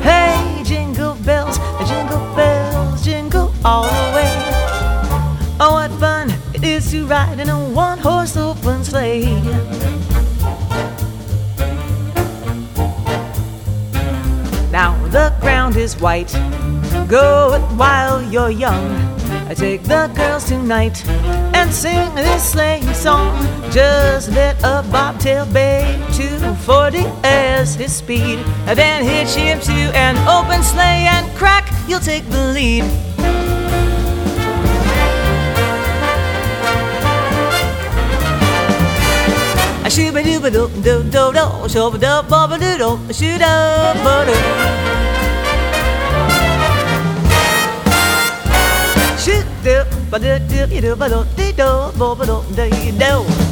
Hey, jingle bells, jingle bells, jingle all the way. Oh, what fun it is to ride in a one horse open sleigh. Now the ground is white. Go it while you're young. I take the girls tonight and sing this sleighing song. Just let a bobtail bay to 240 as his speed. And then hitch him to an open sleigh and crack, you'll take the lead. Shooba dooba doo doo doo doo, shooba doo booba doo doo, shooda ba doo. Shoot doo ba doo doo doo ba doo doo booba doo dee doo.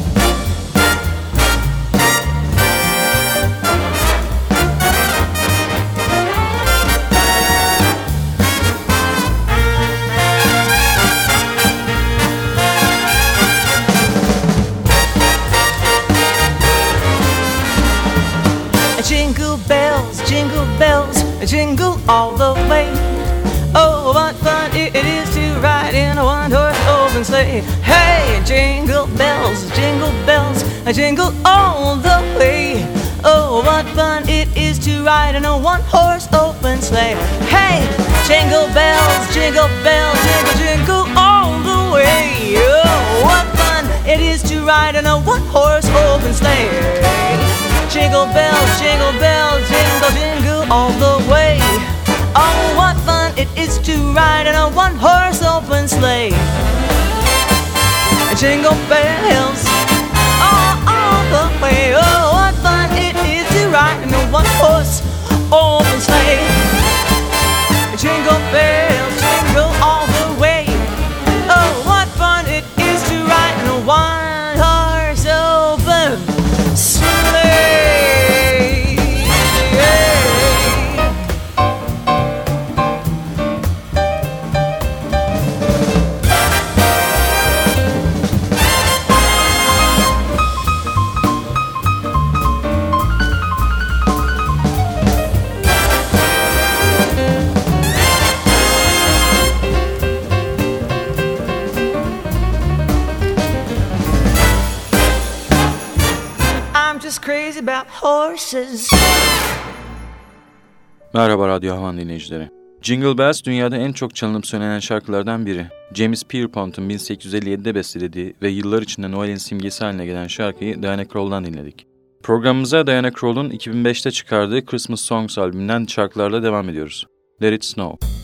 Jingle bells, jingle, jingle all the way. Oh, what fun it is to ride in a one-horse open sleigh. Jingle bells, jingle bells, jingle, jingle all the way. Oh, what fun it is to ride in a one horse open sleigh. Jingle bells, all, all the way. Oh, what fun it is to ride in a one horse open sleigh. Merhaba Radyo Havan dinleyicileri. Jingle Bells dünyada en çok çalınıp söylenen şarkılardan biri. James Pierpont'un 1857'de bestelediği ve yıllar içinde Noel'in simgesi haline gelen şarkıyı Diana Krall'dan dinledik. Programımıza Diana Krall'un 2005'te çıkardığı Christmas Songs albümünden şarkılarla devam ediyoruz. Let It Snow.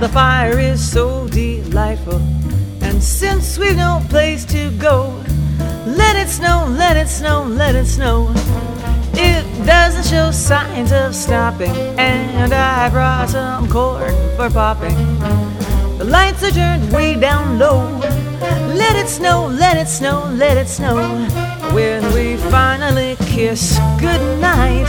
The fire is so delightful. And since we've no place to go, let it snow, let it snow, let it snow. It doesn't show signs of stopping, and I brought some corn for popping. The lights are turned way down low. Let it snow, let it snow, let it snow. When we finally kiss goodnight,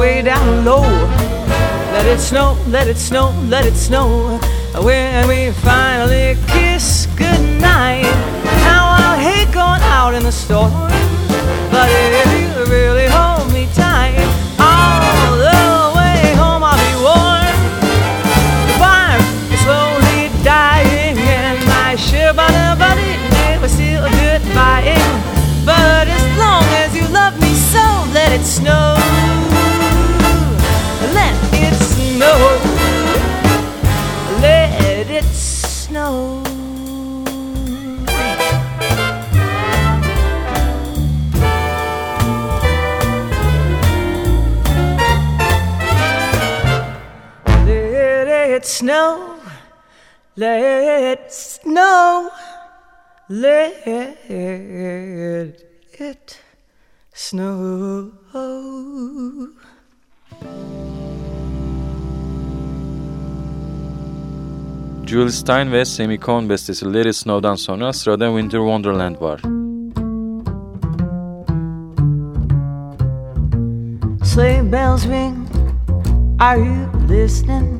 Way down low. Let it snow, let it snow, let it snow. When we finally kiss goodnight. Now I hate going out in the storm. But if you really snow. Let snow. Let it snow. Jule Styne ve Cahn bestesi Let It Snow'dan sonra sırada Winter Wonderland var. Sleigh bells ring. Are you listening?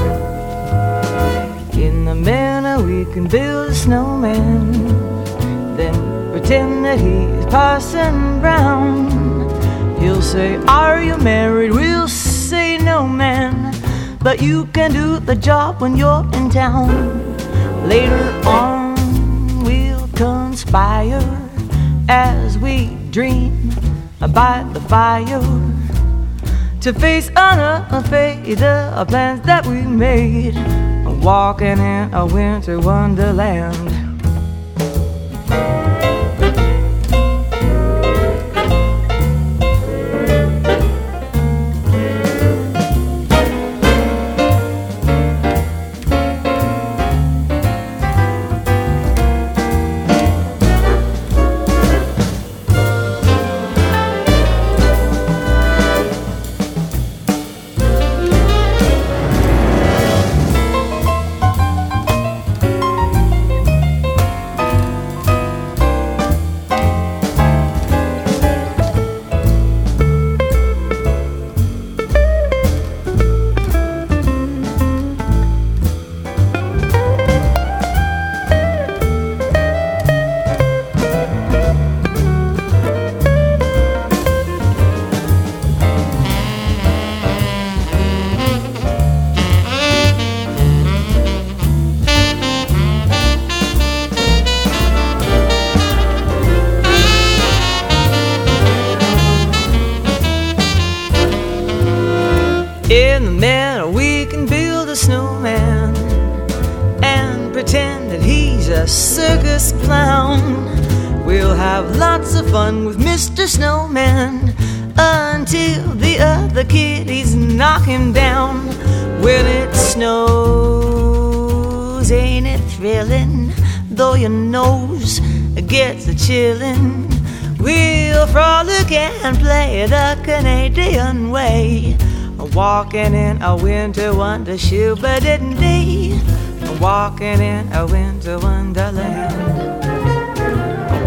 We can build a snowman, then pretend that he's Parson Brown. He'll say, Are you married? We'll say, No, man. But you can do the job when you're in town. Later on, we'll conspire as we dream about the fire to face unafraid the plans that we made. Walking in a winter wonderland. Circus clown. We'll have lots of fun with Mr. Snowman until the other kiddies knock him down. When it snows, ain't it thrilling? Though your nose gets a chillin', we'll frolic and play the Canadian way. Walking in a winter wonder shoe, but didn't they? Walking in a winter wonderland.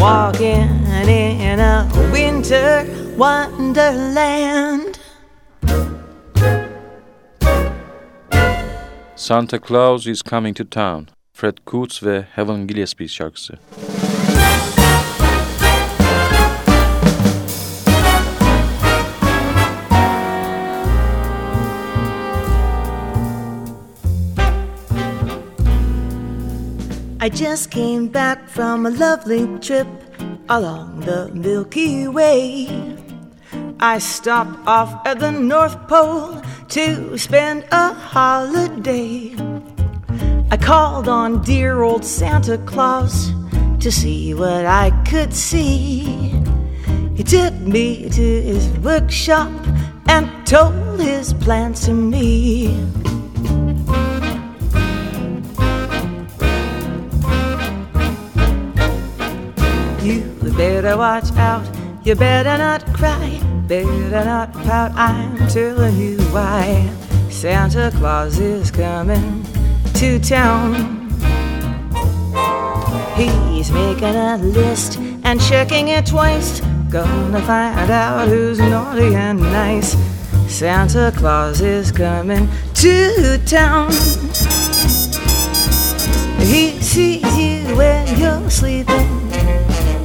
Walking in a winter wonderland. Santa Claus is Coming to Town. Fred Coots ve Haven Gillespie şarkısı. I just came back from a lovely trip along the Milky Way. I stopped off at the North Pole to spend a holiday. I called on dear old Santa Claus to see what I could see. He took me to his workshop and told his plans to me. Watch out, you better not cry, better not pout, I'm telling you why. Santa Claus is coming to town. He's making a list and checking it twice. Gonna find out who's naughty and nice. Santa Claus is coming to town. He sees you when you're sleeping.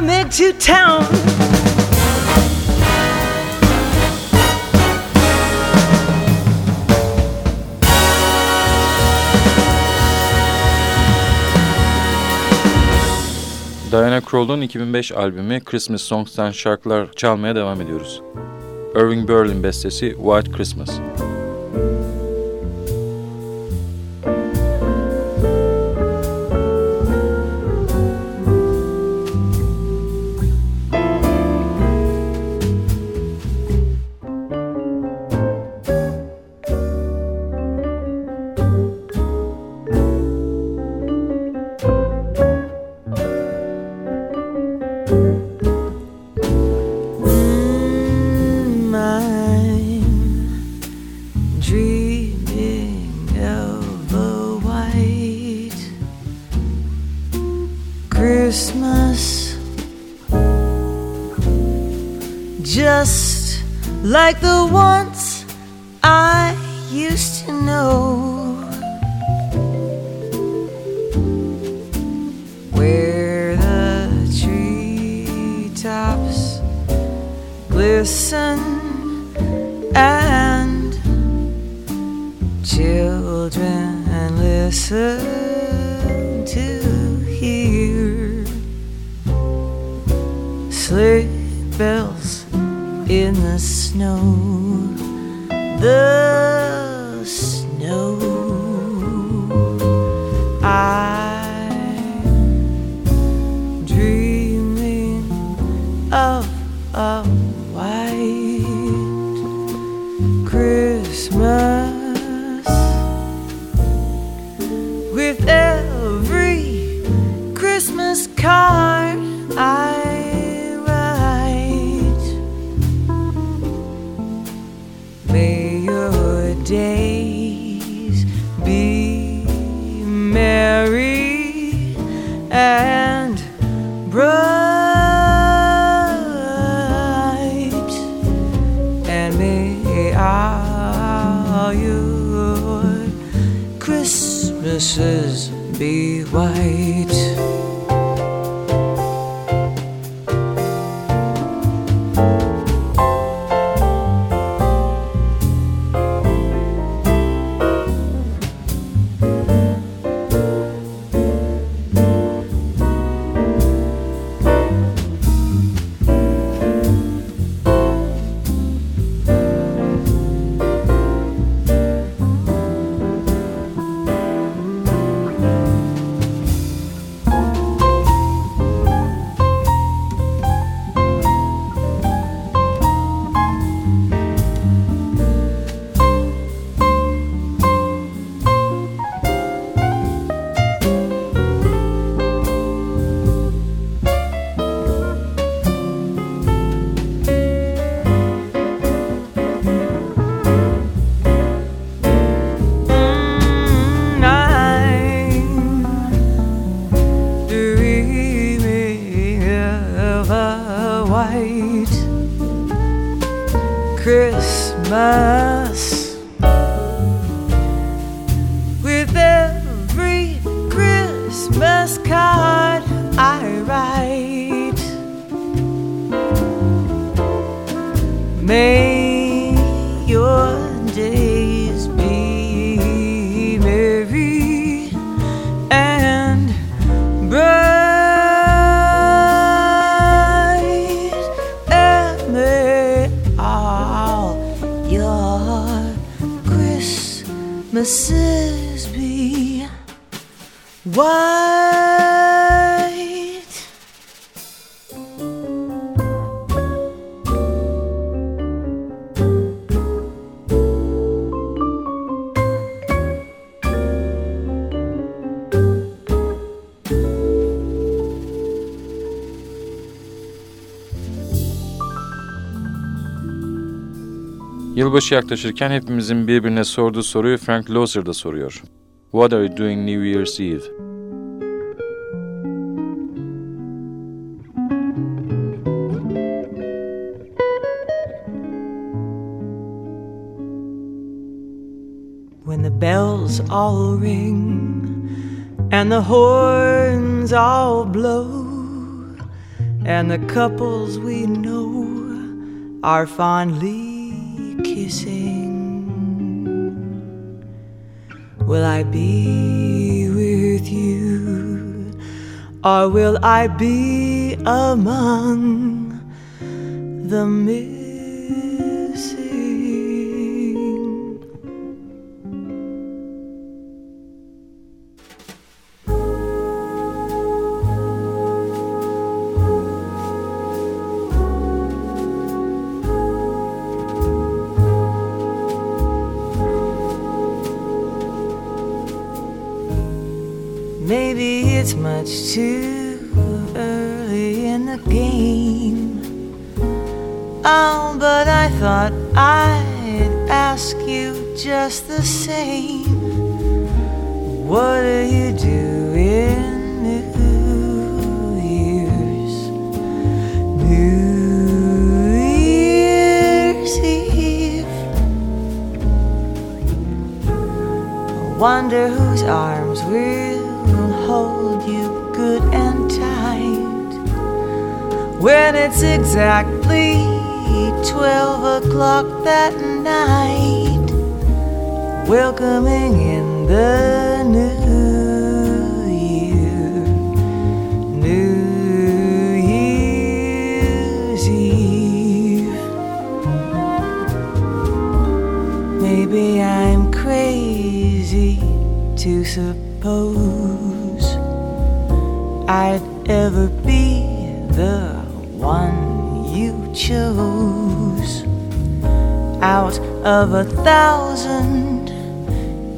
Coming to town. Diana Krall'un 2005 albümü Christmas Songs'tan şarkılar çalmaya devam ediyoruz. Irving Berlin bestesi White Christmas. Used to know. Where the treetops glisten and children listen to hear sleigh bells in the snow. The Yılbaşı yaklaşırken hepimizin birbirine sorduğu soruyu Frank Loesser da soruyor. What are you doing New Year's Eve? When the bells all ring and the horns all blow and the couples we know are fondly kissing, will I be with you or will I be among the missing? The game. Oh, but I thought I'd ask you just the same. What do you do in New Year's? New Year's Eve. I wonder whose arms will when it's exactly 12 o'clock that night, welcoming in the new year, New Year's Eve. Maybe I'm crazy to suppose I'd ever be the one you chose out of a thousand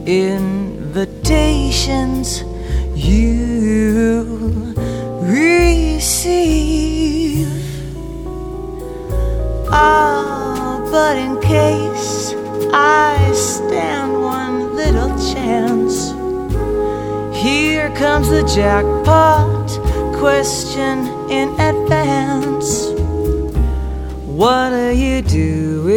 invitations you receive. Ah, but in case I stand one little chance, here comes the jackpot question in advance. What are you do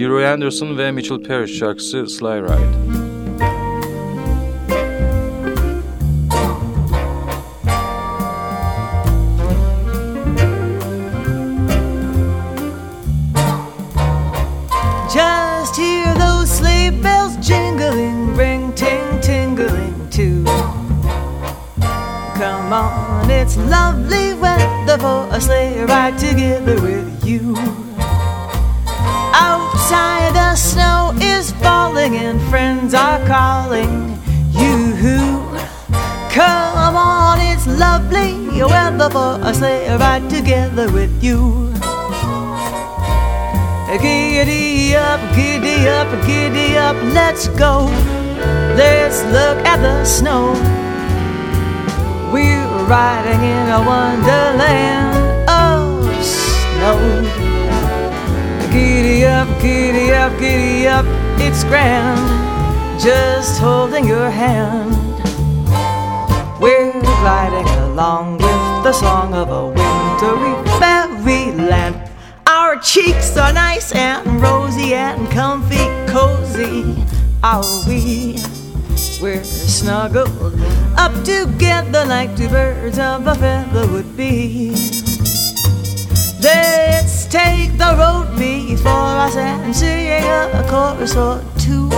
Leroy Anderson ve Mitchell Parrish şarkısı Sly Ride. Together with you. Giddy up, giddy up, giddy up, let's go. Let's look at the snow. We're riding in a wonderland of snow. Giddy up, giddy up, giddy up, it's grand, just holding your hand. We're gliding along with the song of a wintry fairyland. Our cheeks are nice and rosy and comfy, cozy, are we? We're snuggled up together like two birds of a feather would be. Let's take the road before us and sing a chorus or two.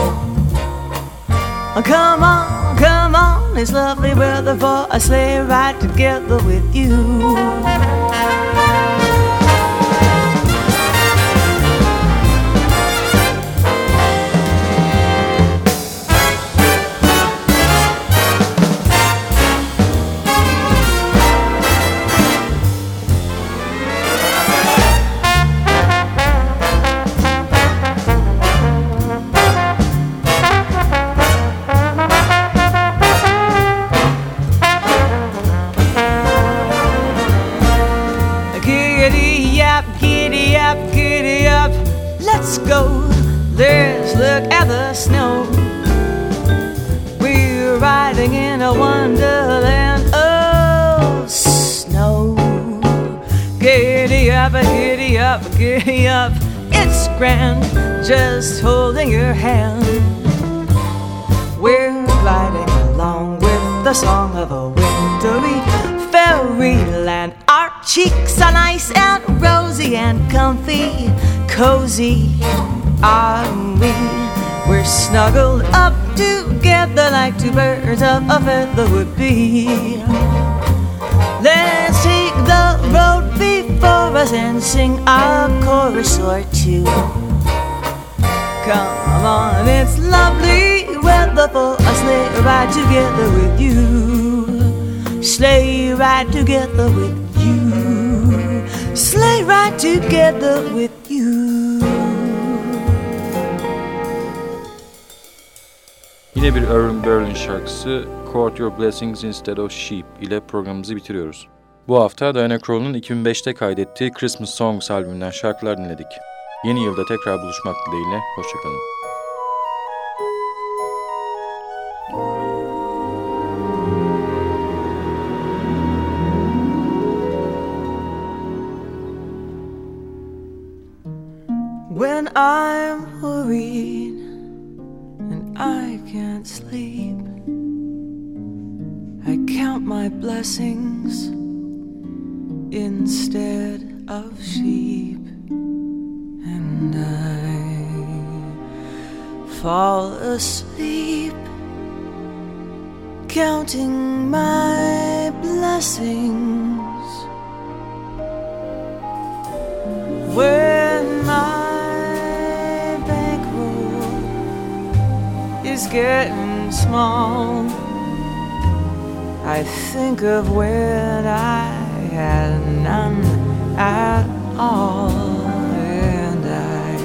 Come on, come on, it's lovely weather for a sleigh ride together with you. And comfy, cozy are we. We're snuggled up together like two birds of a feather would be. Let's take the road before us and sing a chorus or two. Come on, it's lovely weather for a sleigh ride together with you. Sleigh ride together with. Ride together with you. Yine bir Irving Berlin şarkısı Court Your Blessings Instead of Sheep ile programımızı bitiriyoruz. Bu hafta Diana Krall'un 2005'te kaydettiği Christmas Songs albümünden şarkılar dinledik. Yeni yılda tekrar buluşmak dileğiyle, hoşçakalın. Blessings. instead of sheep, and I fall asleep counting my blessings when my bankroll is getting small. I think of when I had none at all, and I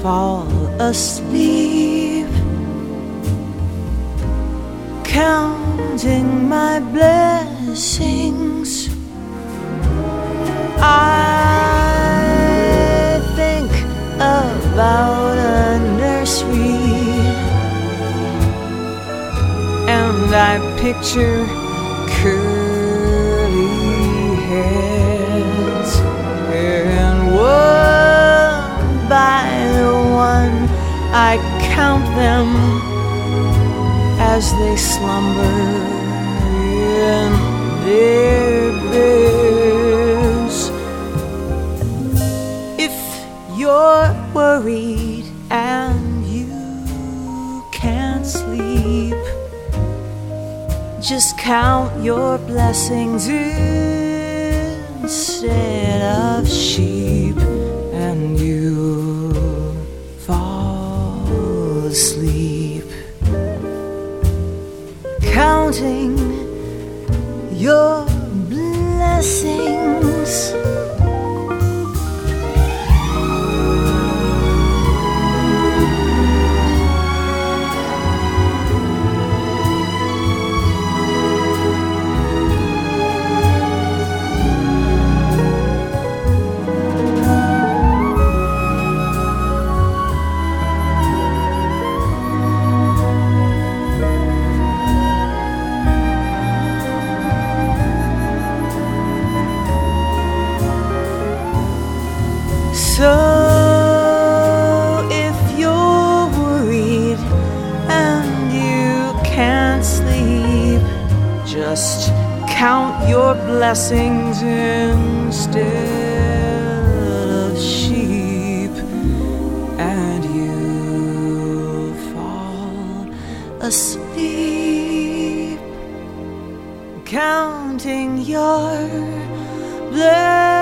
fall asleep counting my blessings. I and I picture curly heads and one by one I count them as they slumber in their beds. If you're worried and Just count your blessings instead of sheep. Count your blessings instead of sheep, and you fall asleep, counting your blessings.